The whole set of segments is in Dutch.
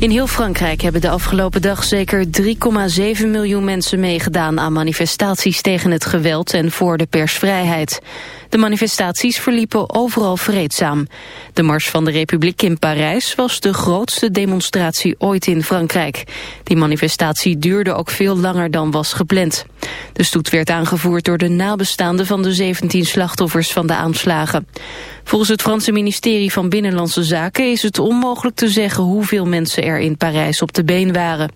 In heel Frankrijk hebben de afgelopen dag zeker 3,7 miljoen mensen meegedaan aan manifestaties tegen het geweld en voor de persvrijheid. De manifestaties verliepen overal vreedzaam. De Mars van de Republiek in Parijs was de grootste demonstratie ooit in Frankrijk. Die manifestatie duurde ook veel langer dan was gepland. De stoet werd aangevoerd door de nabestaanden van de 17 slachtoffers van de aanslagen. Volgens het Franse ministerie van Binnenlandse Zaken is het onmogelijk te zeggen hoeveel mensen in Parijs op de been waren.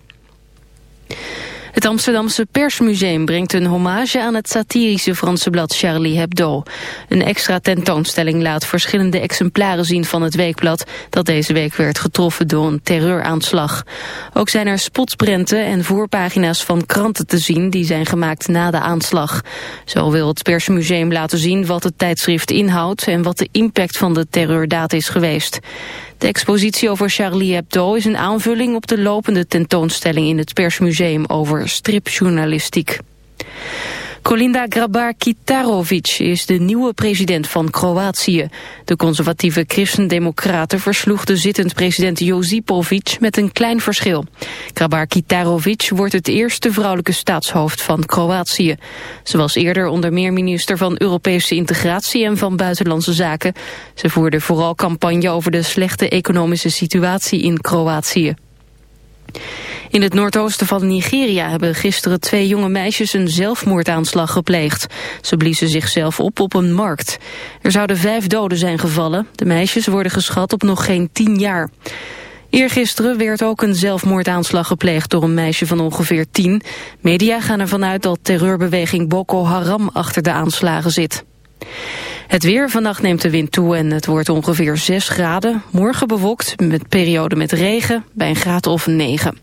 Het Amsterdamse Persmuseum brengt een hommage aan het satirische Franse blad Charlie Hebdo. Een extra tentoonstelling laat verschillende exemplaren zien van het weekblad dat deze week werd getroffen door een terreuraanslag. Ook zijn er spotprenten en voorpagina's van kranten te zien die zijn gemaakt na de aanslag. Zo wil het Persmuseum laten zien wat het tijdschrift inhoudt en wat de impact van de terreurdaad is geweest. De expositie over Charlie Hebdo is een aanvulling op de lopende tentoonstelling in het Persmuseum over stripjournalistiek. Kolinda Grabar-Kitarovic is de nieuwe president van Kroatië. De conservatieve christendemocraten versloeg de zittend president Josipovic met een klein verschil. Grabar-Kitarovic wordt het eerste vrouwelijke staatshoofd van Kroatië. Ze was eerder onder meer minister van Europese integratie en van buitenlandse zaken. Ze voerde vooral campagne over de slechte economische situatie in Kroatië. In het noordoosten van Nigeria hebben gisteren twee jonge meisjes een zelfmoordaanslag gepleegd. Ze bliezen zichzelf op op een markt. Er zouden vijf doden zijn gevallen. De meisjes worden geschat op nog geen tien jaar. Eergisteren werd ook een zelfmoordaanslag gepleegd door een meisje van ongeveer tien. Media gaan ervan uit dat terreurbeweging Boko Haram achter de aanslagen zit. Het weer, vannacht neemt de wind toe en het wordt ongeveer 6 graden. Morgen bewolkt met periode met regen bij een graad of 9.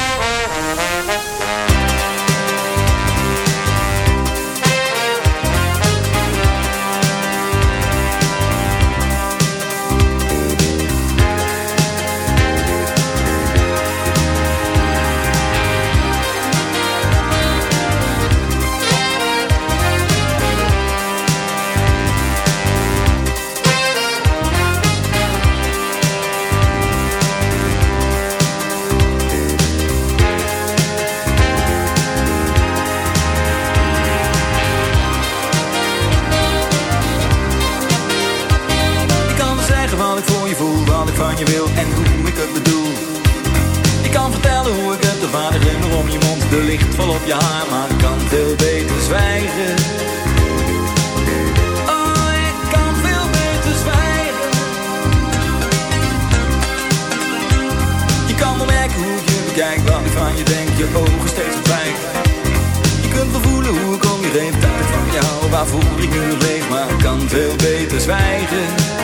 op je haar, maar kan veel beter zwijgen. Oh, ik kan veel beter zwijgen. Je kan wel merken hoe je bekijkt, wat ik van je denk, je ogen steeds verdwijnt. Je kunt wel voelen hoe ik om je heen, tijd van jou, waar voel ik nu leeg, maar kan veel beter zwijgen.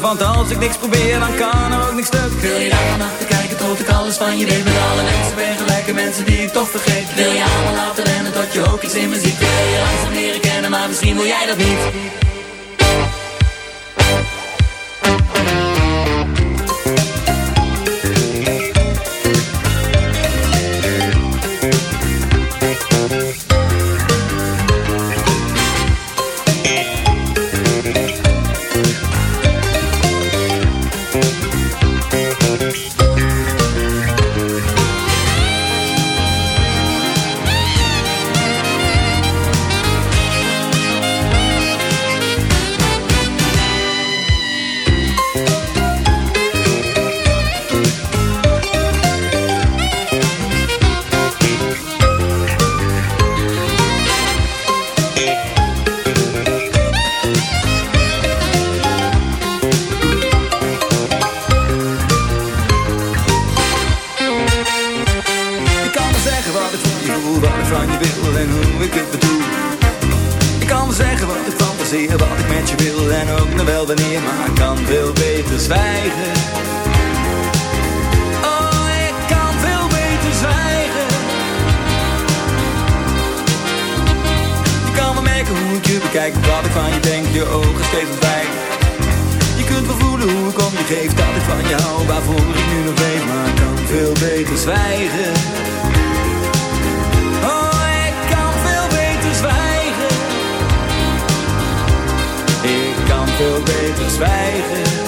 Want als ik niks probeer, dan kan er ook niks stuk. Wil je daar naar te kijken tot ik alles van je weet met alle mensen ben gelijke mensen die ik toch vergeet. Wil je allemaal laten rennen tot je ook iets in me ziet. Wil je langzaam leren kennen, maar misschien wil jij dat niet. Beter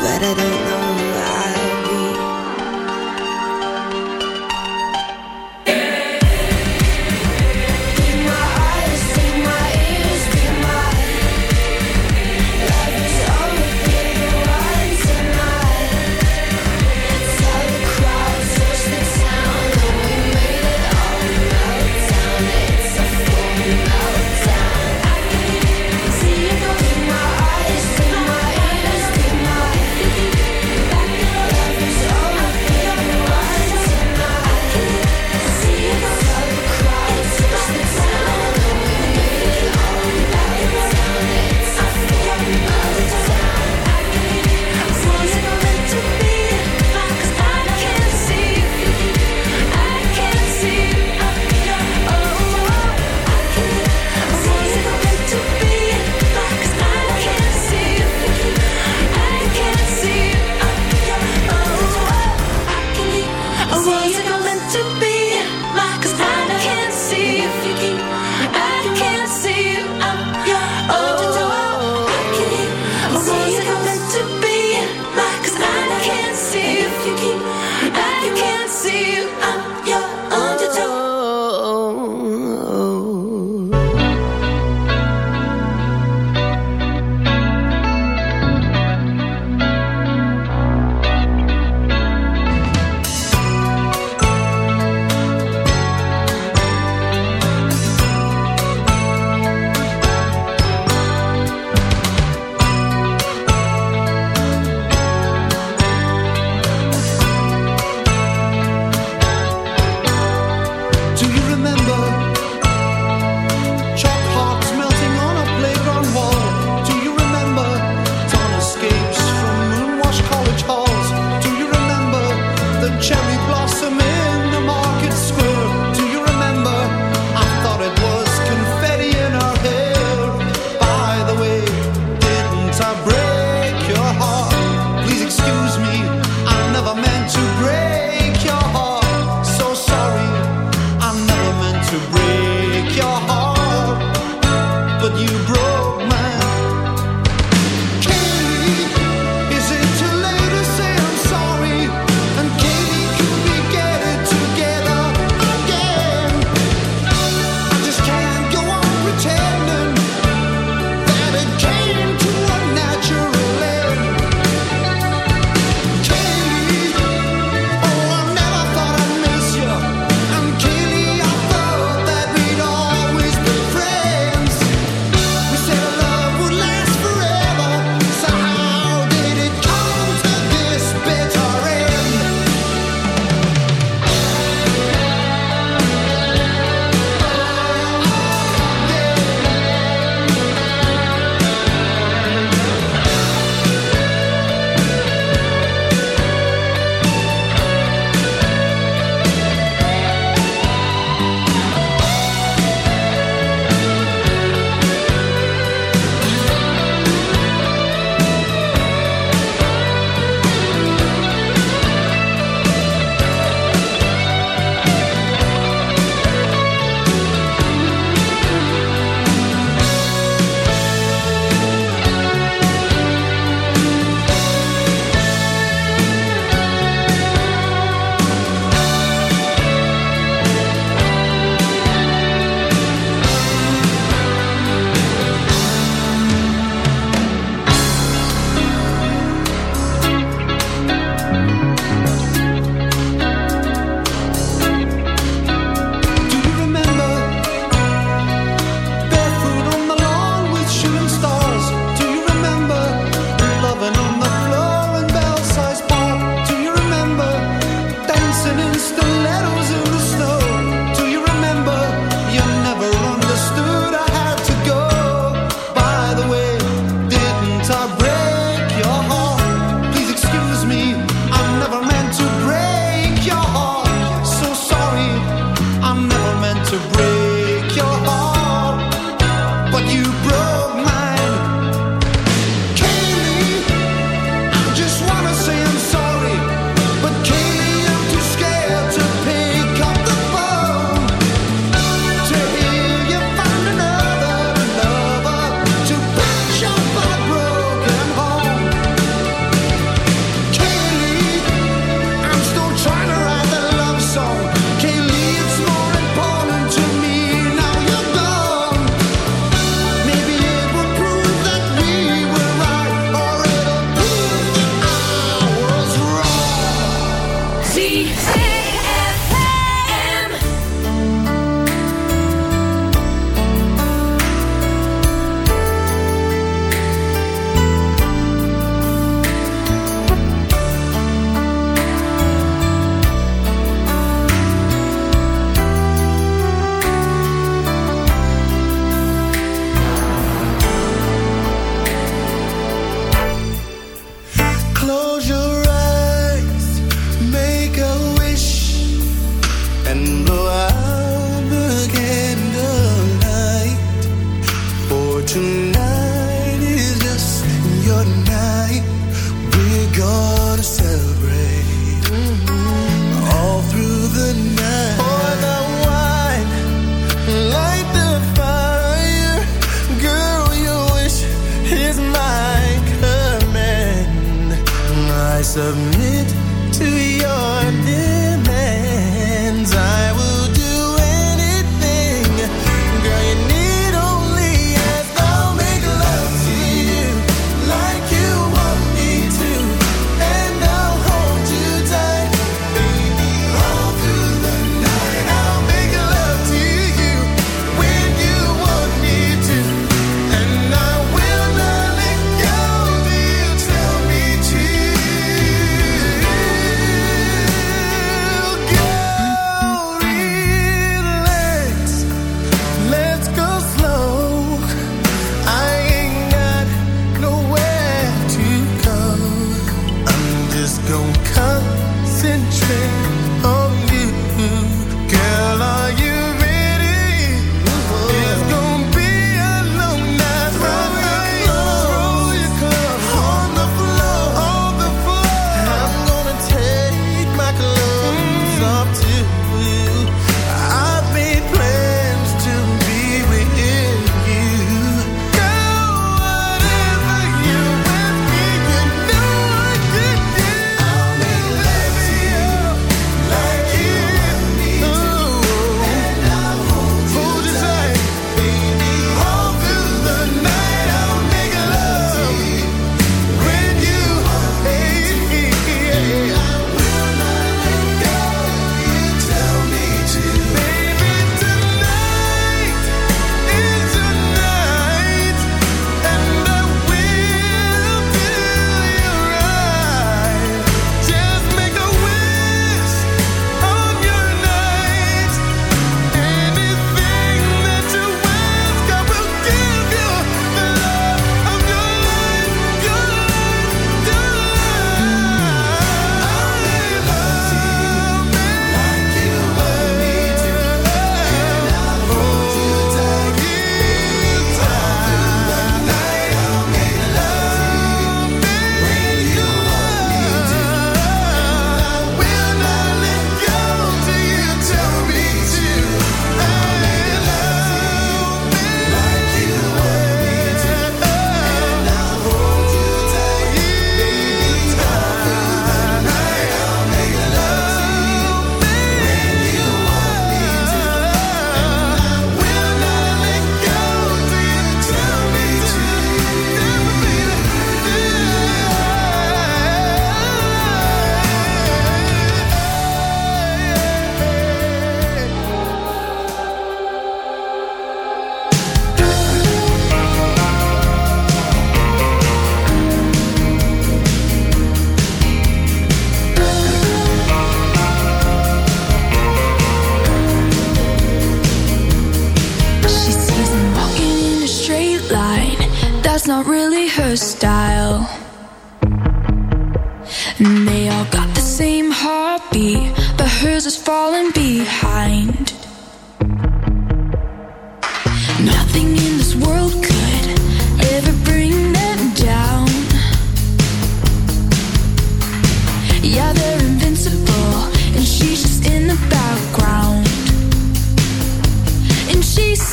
but I don't know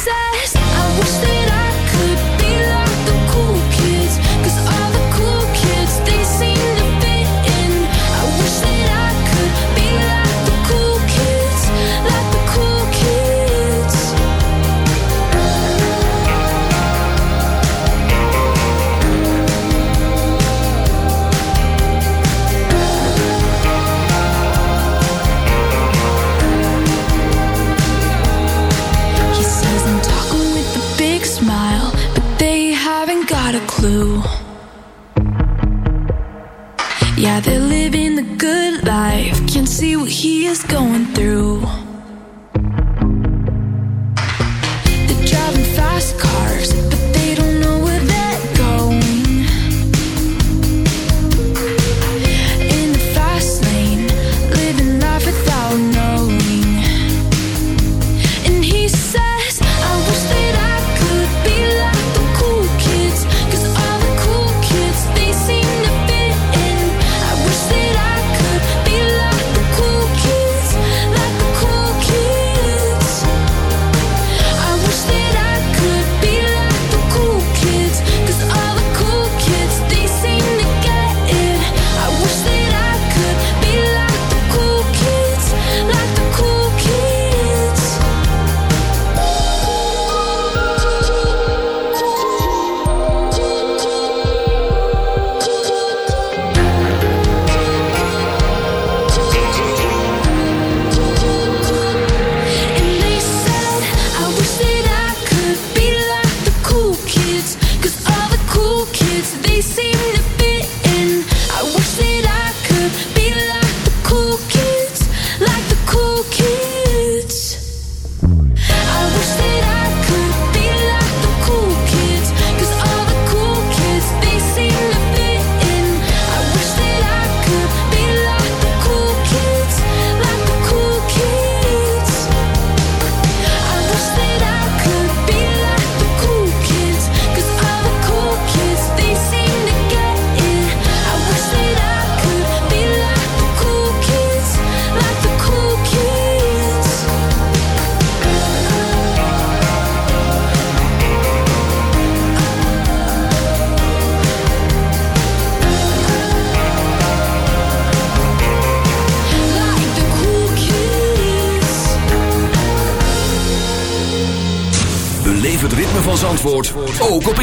says is going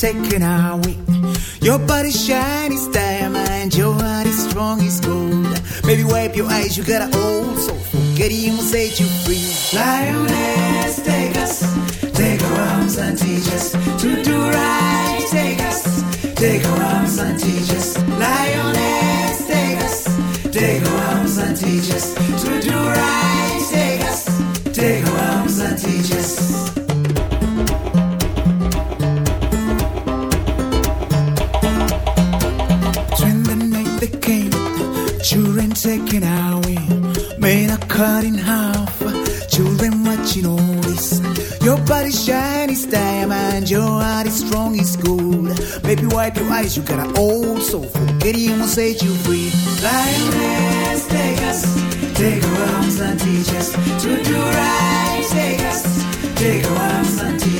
taking our way. Your body shine is diamond, your heart is strong as gold. Baby, wipe your eyes, you got an old soul. Queríamos set you free. Fly your heart is strong, it's cold. Baby, wipe your eyes, you got an old soul. Forgetting will set you free. Lioness, take us, take our arms and teach us to do right. Take us, take our arms and teach us.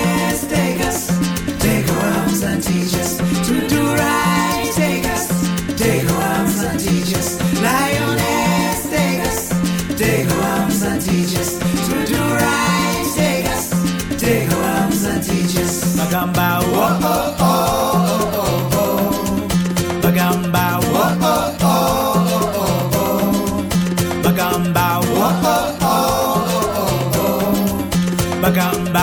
gamba gamba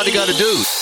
What do you got to do.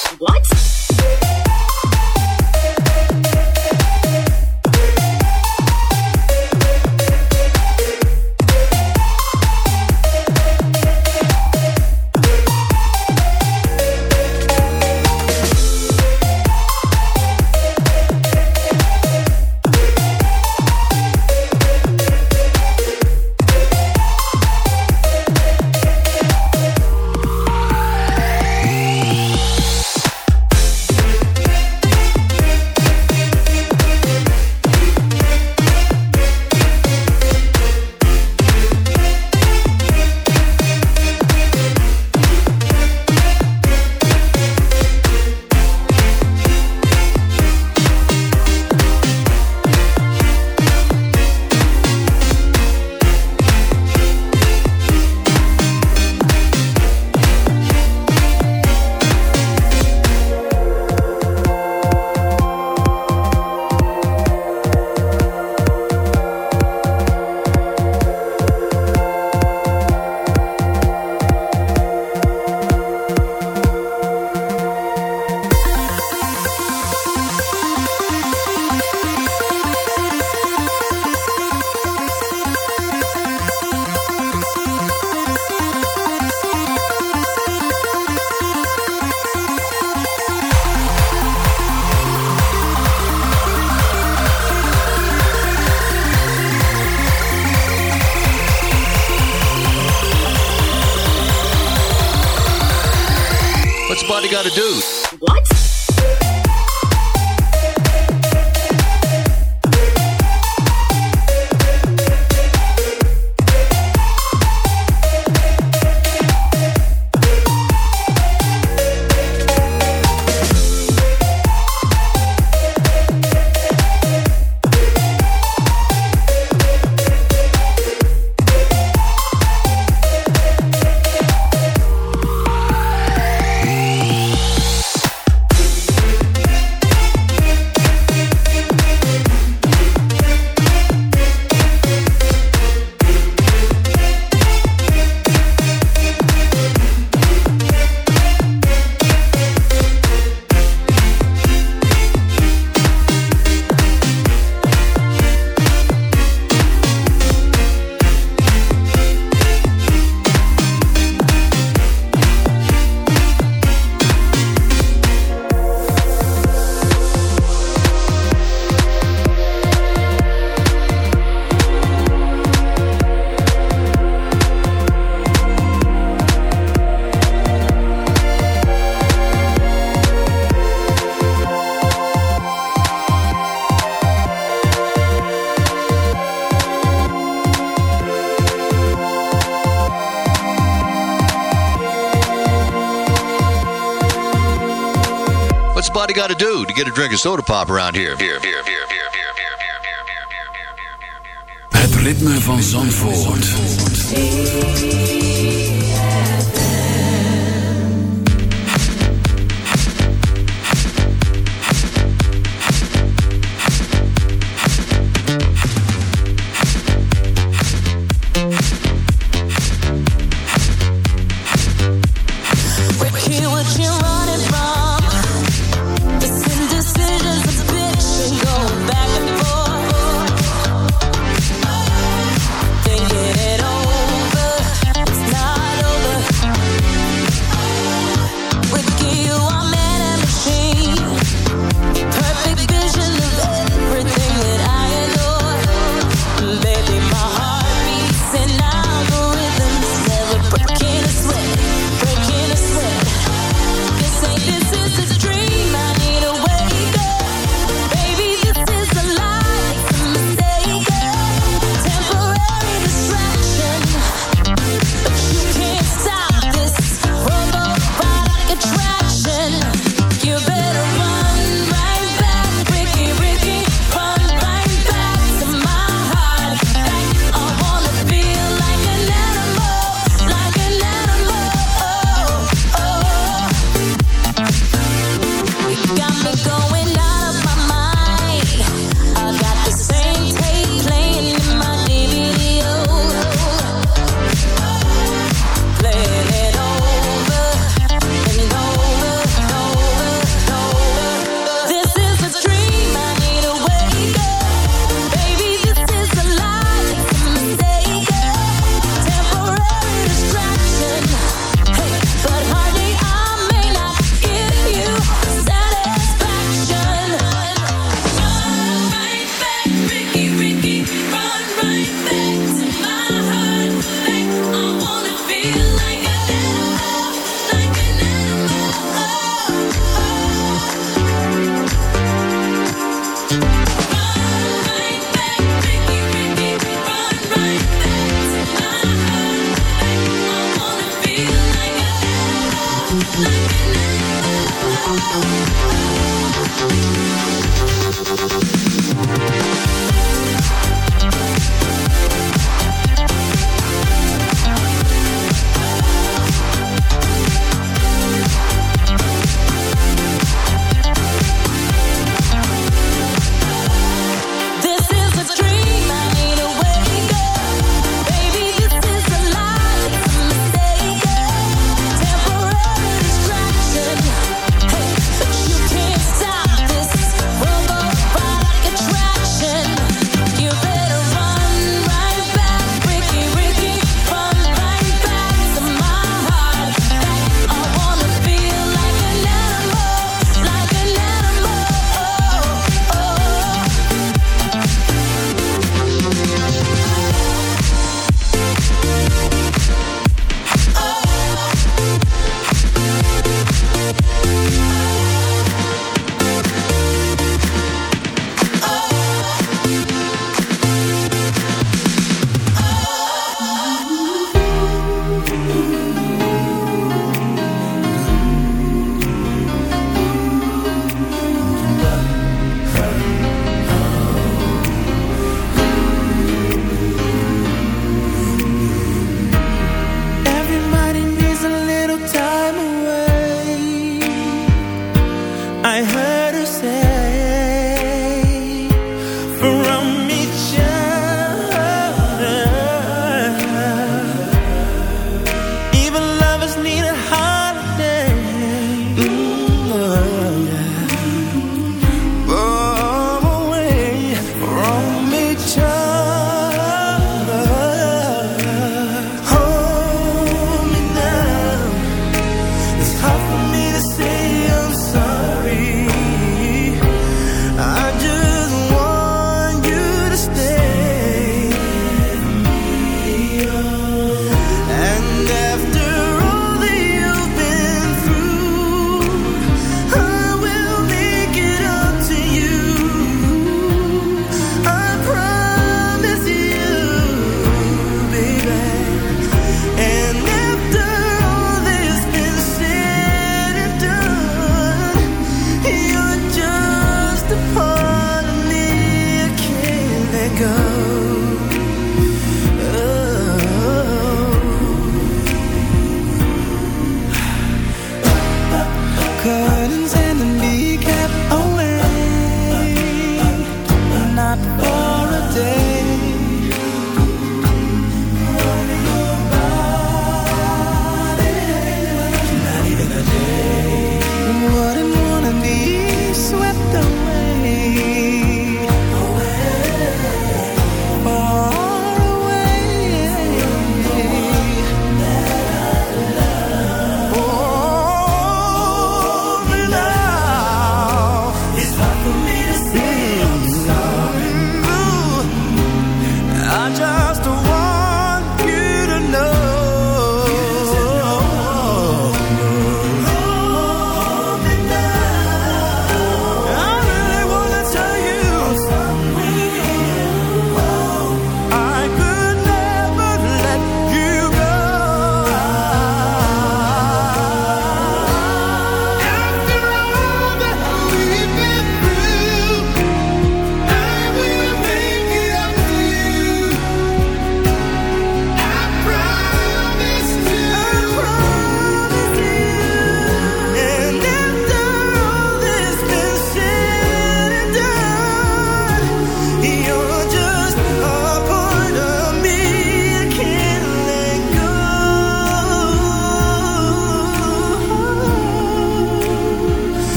To get a drink of soda pop around here? Here, here, here, here, Het ritme van Zandvoort. ritme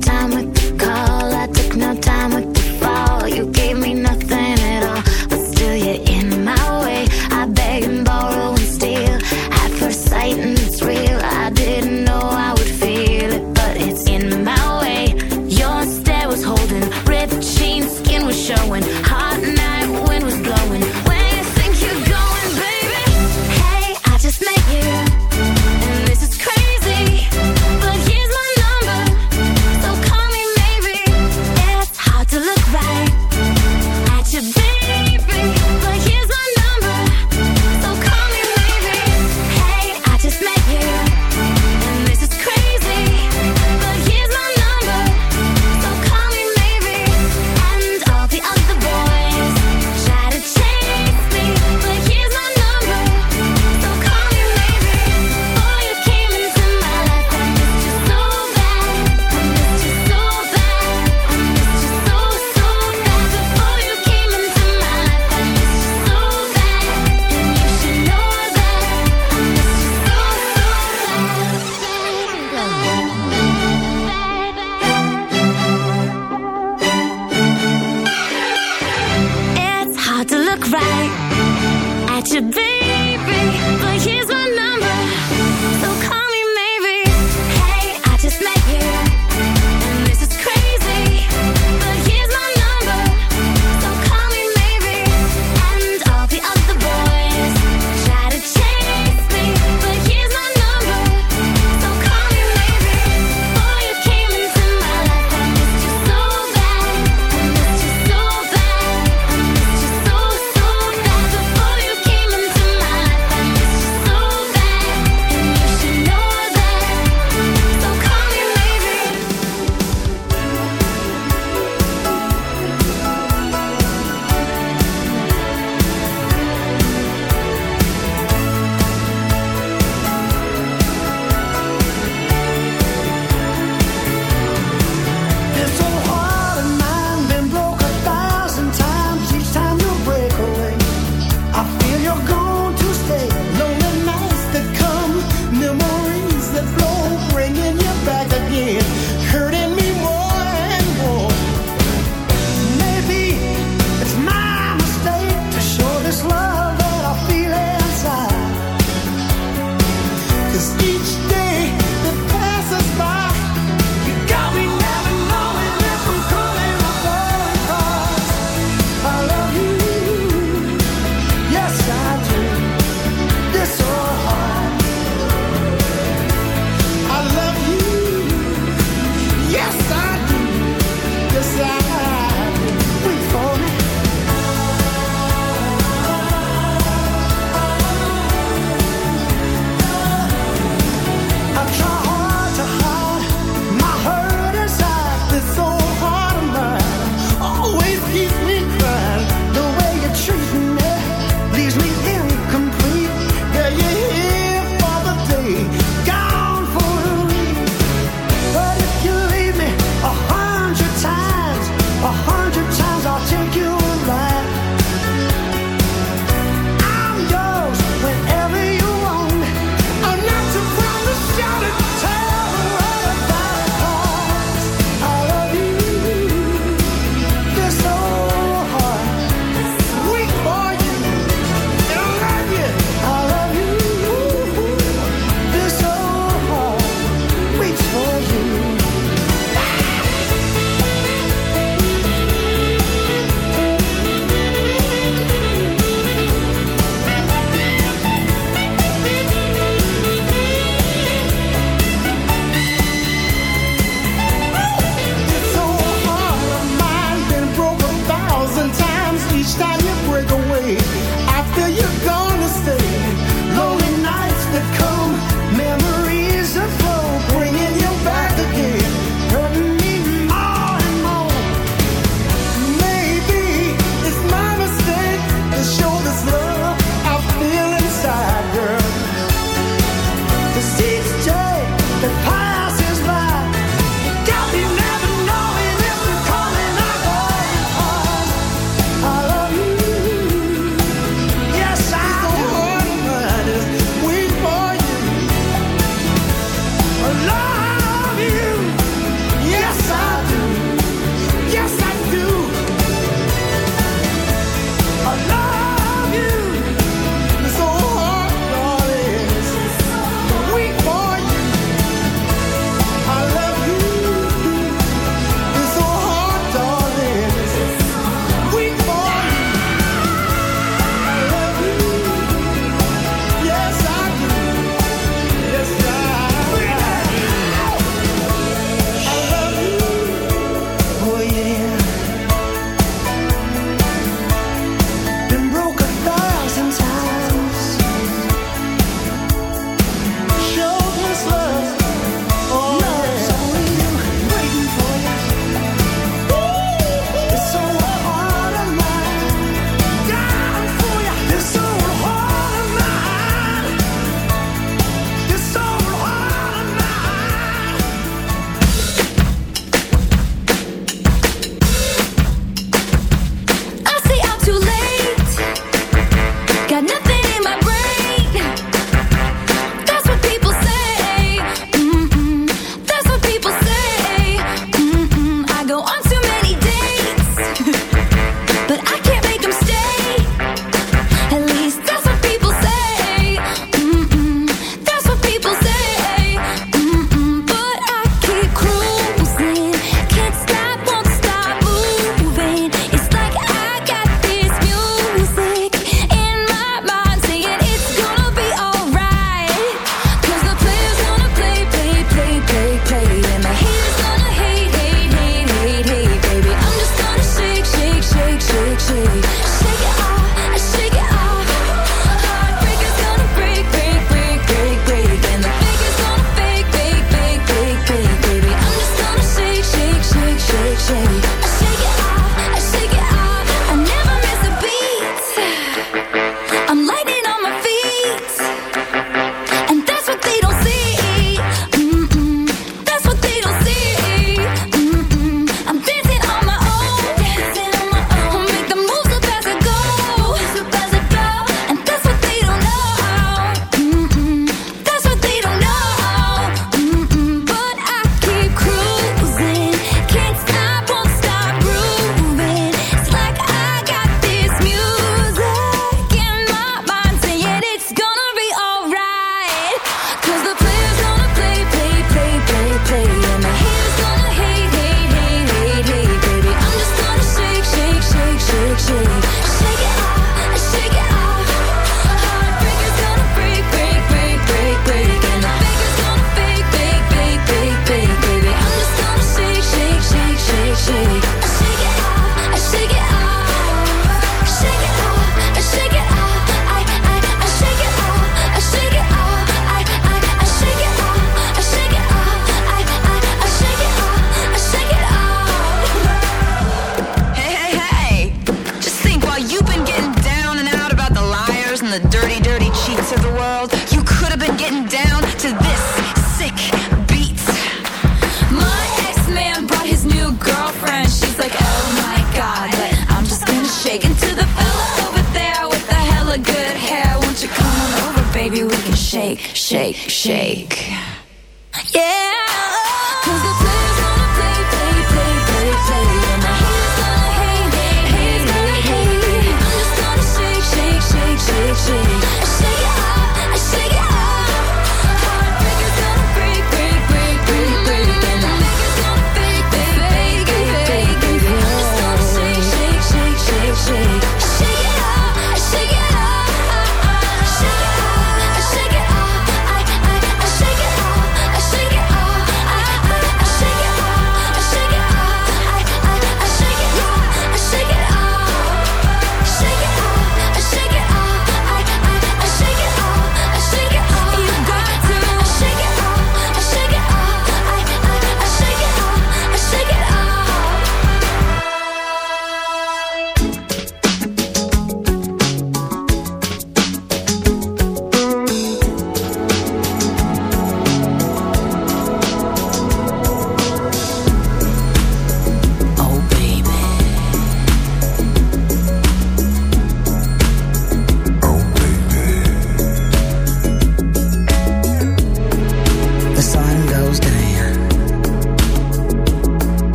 time with